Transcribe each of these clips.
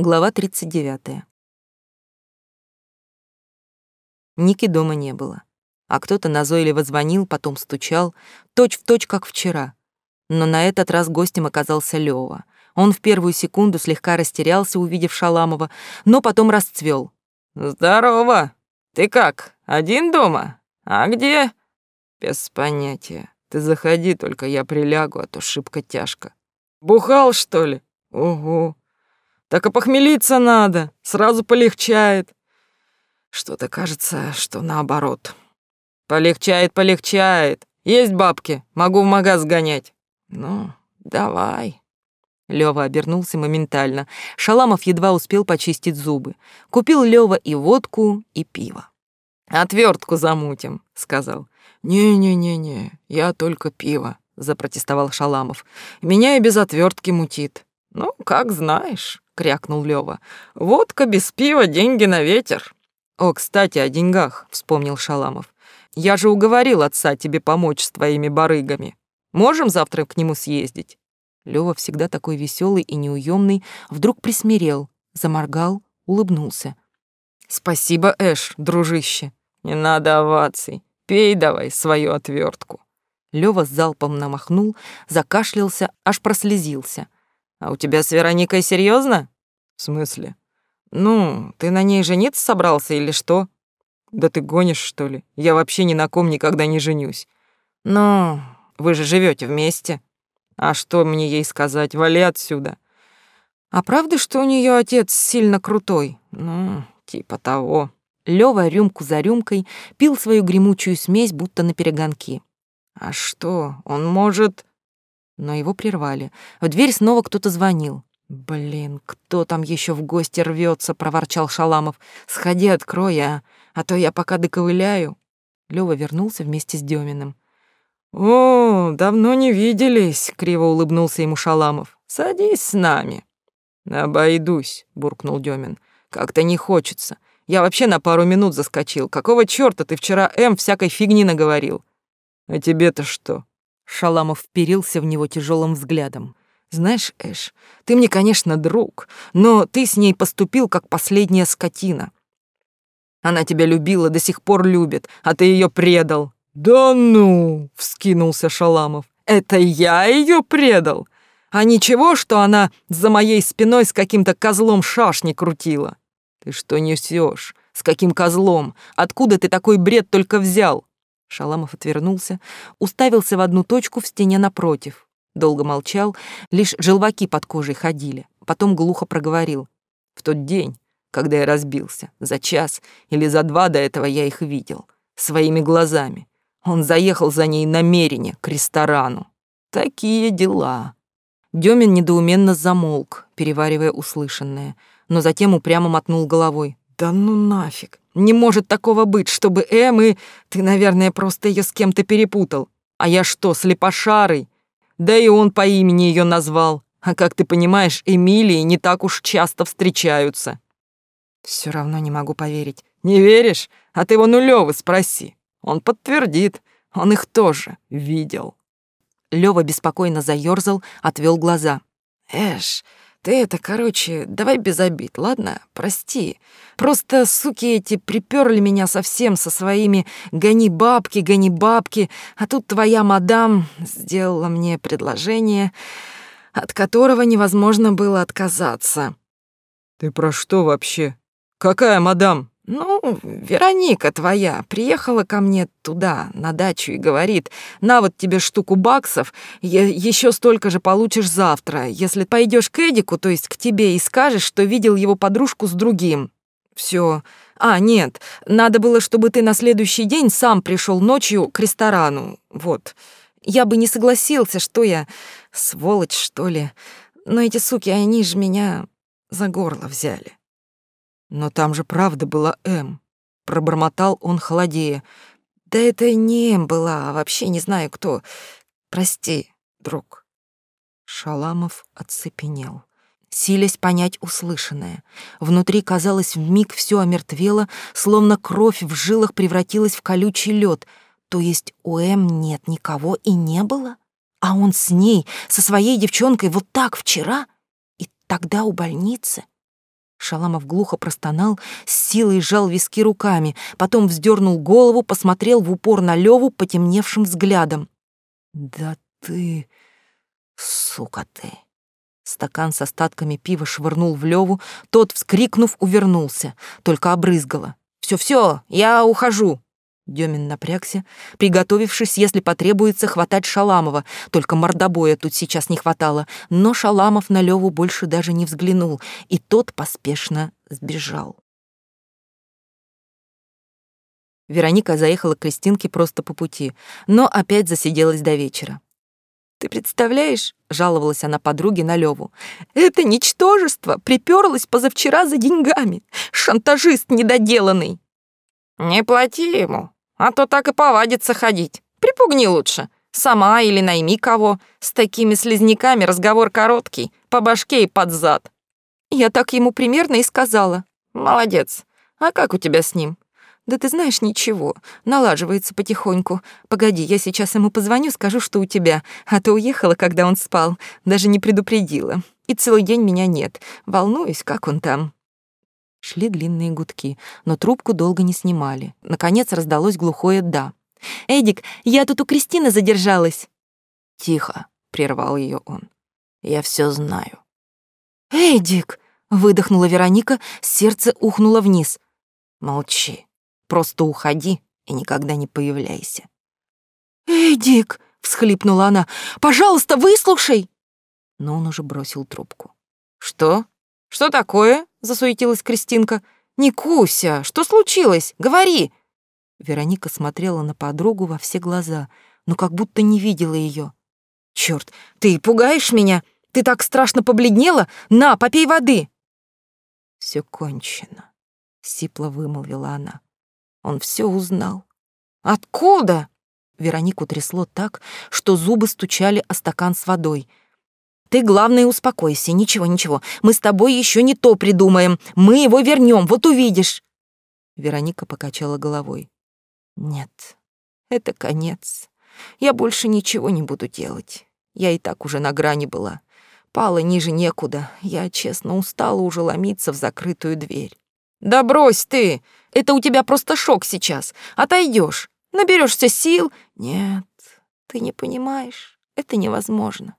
Глава 39. Ники дома не было, а кто-то назойливо звонил, потом стучал, точь-в-точь, точь, как вчера. Но на этот раз гостем оказался Лёва. Он в первую секунду слегка растерялся, увидев Шаламова, но потом расцвел. «Здорово! Ты как, один дома? А где?» «Без понятия. Ты заходи, только я прилягу, а то шибко тяжко». «Бухал, что ли? Угу. Так и похмелиться надо, сразу полегчает. Что-то кажется, что наоборот. Полегчает, полегчает. Есть бабки, могу в магаз гонять. Ну, давай. Лёва обернулся моментально. Шаламов едва успел почистить зубы. Купил Лёва и водку, и пиво. «Отвертку замутим», — сказал. «Не-не-не-не, я только пиво», — запротестовал Шаламов. «Меня и без отвертки мутит». «Ну, как знаешь» крякнул Лёва. Водка без пива, деньги на ветер. О, кстати, о деньгах, вспомнил Шаламов. Я же уговорил отца тебе помочь с твоими барыгами. Можем завтра к нему съездить? Лёва, всегда такой веселый и неуемный, вдруг присмирел, заморгал, улыбнулся. Спасибо, Эш, дружище. Не надо оваций. Пей давай свою отвертку. Лёва с залпом намахнул, закашлялся, аж прослезился. А у тебя с Вероникой серьезно? В смысле? Ну, ты на ней жениться собрался или что? Да ты гонишь, что ли? Я вообще ни на ком никогда не женюсь. Ну, вы же живете вместе. А что мне ей сказать? Вали отсюда. А правда, что у нее отец сильно крутой? Ну, типа того. Лёва рюмку за рюмкой пил свою гремучую смесь, будто на перегонки. А что, он может но его прервали. В дверь снова кто-то звонил. «Блин, кто там еще в гости рвется? проворчал Шаламов. «Сходи, открой, а, а то я пока доковыляю». Лёва вернулся вместе с Деминым. «О, давно не виделись», — криво улыбнулся ему Шаламов. «Садись с нами». «Обойдусь», — буркнул Демин. «Как-то не хочется. Я вообще на пару минут заскочил. Какого чёрта ты вчера М всякой фигни наговорил?» «А тебе-то что?» Шаламов вперился в него тяжелым взглядом. «Знаешь, Эш, ты мне, конечно, друг, но ты с ней поступил, как последняя скотина. Она тебя любила, до сих пор любит, а ты ее предал». «Да ну!» — вскинулся Шаламов. «Это я ее предал? А ничего, что она за моей спиной с каким-то козлом шашни крутила?» «Ты что несешь? С каким козлом? Откуда ты такой бред только взял?» Шаламов отвернулся, уставился в одну точку в стене напротив. Долго молчал, лишь желваки под кожей ходили. Потом глухо проговорил. В тот день, когда я разбился, за час или за два до этого я их видел. Своими глазами. Он заехал за ней намеренно к ресторану. Такие дела. Демин недоуменно замолк, переваривая услышанное, но затем упрямо мотнул головой. «Да ну нафиг! Не может такого быть, чтобы Эм и... Ты, наверное, просто ее с кем-то перепутал. А я что, слепошарый? Да и он по имени ее назвал. А как ты понимаешь, Эмилии не так уж часто встречаются. Все равно не могу поверить. Не веришь? А ты его нулевый спроси. Он подтвердит. Он их тоже видел. Лёва беспокойно заёрзал, отвел глаза. Эш, ты это, короче, давай без обид, ладно? Прости. Просто суки эти приперли меня совсем со своими «гони бабки, гони бабки», а тут твоя мадам сделала мне предложение, от которого невозможно было отказаться. Ты про что вообще? Какая мадам? Ну, Вероника твоя приехала ко мне туда, на дачу, и говорит, на вот тебе штуку баксов, еще столько же получишь завтра, если пойдешь к Эдику, то есть к тебе, и скажешь, что видел его подружку с другим. Все. А, нет, надо было, чтобы ты на следующий день сам пришел ночью к ресторану. Вот. Я бы не согласился, что я, сволочь, что ли. Но эти суки, они же меня за горло взяли. Но там же правда была М. Пробормотал он холодея. Да это не М была, а вообще не знаю кто. Прости, друг. Шаламов оцепенел, силясь понять услышанное. Внутри, казалось, вмиг все омертвело, словно кровь в жилах превратилась в колючий лед. То есть у М нет никого и не было? А он с ней, со своей девчонкой, вот так вчера? И тогда у больницы? Шаламов глухо простонал, с силой сжал виски руками, потом вздернул голову, посмотрел в упор на Леву потемневшим взглядом. «Да ты... сука ты!» Стакан с остатками пива швырнул в Леву, тот, вскрикнув, увернулся, только обрызгало. «Все-все, я ухожу!» Демин напрягся, приготовившись, если потребуется, хватать Шаламова. Только мордобоя тут сейчас не хватало. Но Шаламов на Леву больше даже не взглянул, и тот поспешно сбежал. Вероника заехала к Кристинке просто по пути, но опять засиделась до вечера. «Ты представляешь?» — жаловалась она подруге на Леву. «Это ничтожество приперлось позавчера за деньгами. Шантажист недоделанный». «Не плати ему», а то так и повадится ходить. Припугни лучше. Сама или найми кого. С такими слизняками разговор короткий, по башке и под зад. Я так ему примерно и сказала. Молодец. А как у тебя с ним? Да ты знаешь, ничего. Налаживается потихоньку. Погоди, я сейчас ему позвоню, скажу, что у тебя. А то уехала, когда он спал. Даже не предупредила. И целый день меня нет. Волнуюсь, как он там. Шли длинные гудки, но трубку долго не снимали. Наконец раздалось глухое «да». «Эдик, я тут у Кристины задержалась». «Тихо», — прервал ее он. «Я все знаю». «Эдик!» — выдохнула Вероника, сердце ухнуло вниз. «Молчи. Просто уходи и никогда не появляйся». «Эдик!» — всхлипнула она. «Пожалуйста, выслушай!» Но он уже бросил трубку. «Что? Что такое?» засуетилась Кристинка. «Не куся! Что случилось? Говори!» Вероника смотрела на подругу во все глаза, но как будто не видела ее. «Чёрт, ты пугаешь меня! Ты так страшно побледнела! На, попей воды!» «Всё кончено», — сипло вымолвила она. «Он всё узнал». «Откуда?» Веронику трясло так, что зубы стучали о стакан с водой — ты, главное, успокойся. Ничего, ничего. Мы с тобой еще не то придумаем. Мы его вернем, вот увидишь. Вероника покачала головой. Нет, это конец. Я больше ничего не буду делать. Я и так уже на грани была. Пала ниже некуда. Я, честно, устала уже ломиться в закрытую дверь. Да брось ты! Это у тебя просто шок сейчас. Отойдешь, наберешься сил. Нет, ты не понимаешь. Это невозможно.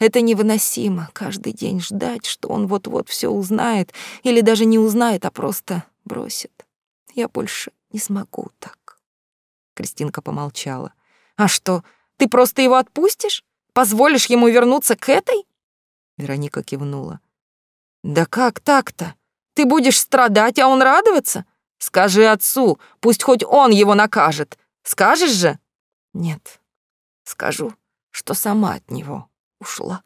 Это невыносимо, каждый день ждать, что он вот-вот все узнает, или даже не узнает, а просто бросит. Я больше не смогу так. Кристинка помолчала. А что, ты просто его отпустишь? Позволишь ему вернуться к этой? Вероника кивнула. Да как так-то? Ты будешь страдать, а он радоваться? Скажи отцу, пусть хоть он его накажет. Скажешь же? Нет. Скажу, что сама от него ушла.